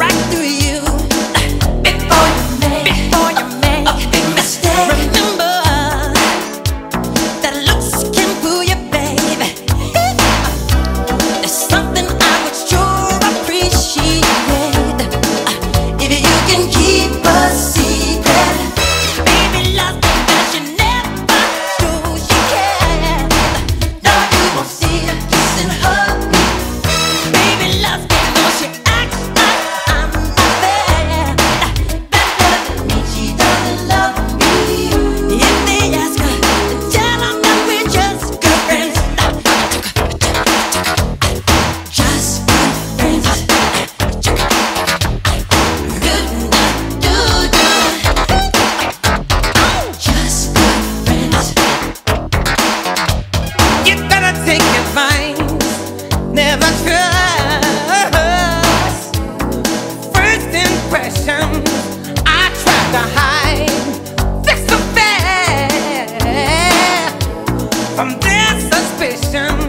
right through. from their suspicion.